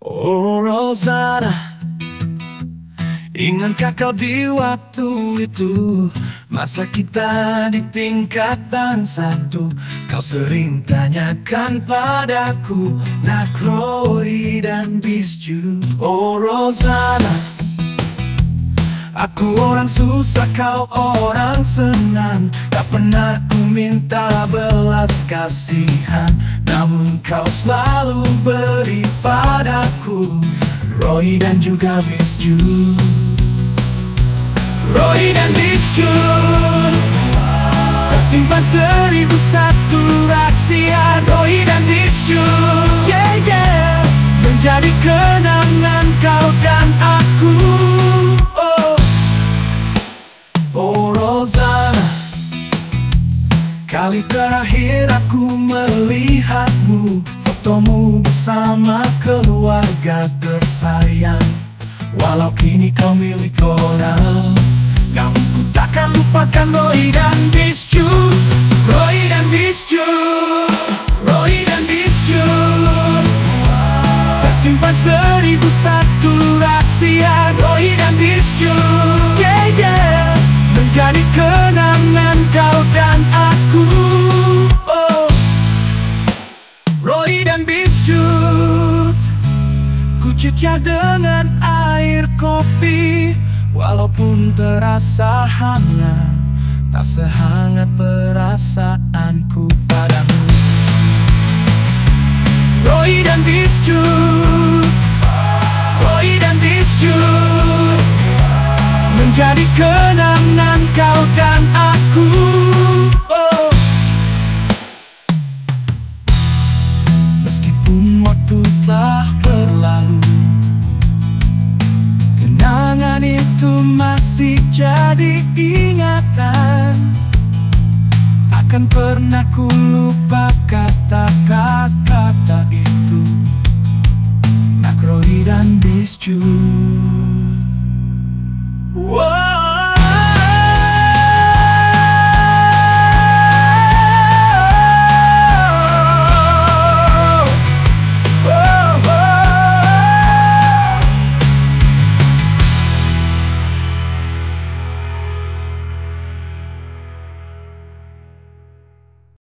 Oh Rosanna Ingatkah kau di waktu itu? Masa kita di tingkatan satu? Kau sering tanyakan padaku Nak Roy dan Bisju Oh Rosanna Aku orang susah, kau orang senang. Tak pernah ku minta belas kasihan. Namun kau selalu beri padaku Roy dan juga Miss Jun Roy dan Miss Jun Tersimpan seribu satu rahasia. Roy dan Miss Jun Yeah yeah. Menjadi kenangan kau dan aku. Oh. Oh Rosanna Kali terakhir aku melihatmu Fotomu bersama keluarga tersayang. Walau kini kau milik orang Namun ku takkan lupakan Roy dan Biscu Roy dan Biscu Roy dan Biscu Tersimpan seribu satu rahasia Roy dan Biscu yeah Ku cecah dengan air kopi Walaupun terasa hangat Tak sehangat perasaanku padamu. Roy dan Biscut Roy dan Biscut Menjadi kenangan kau dan aku masih jadi ingatan. Takkan pernah ku lupa kata-kata itu. Nak Roy dan Biscu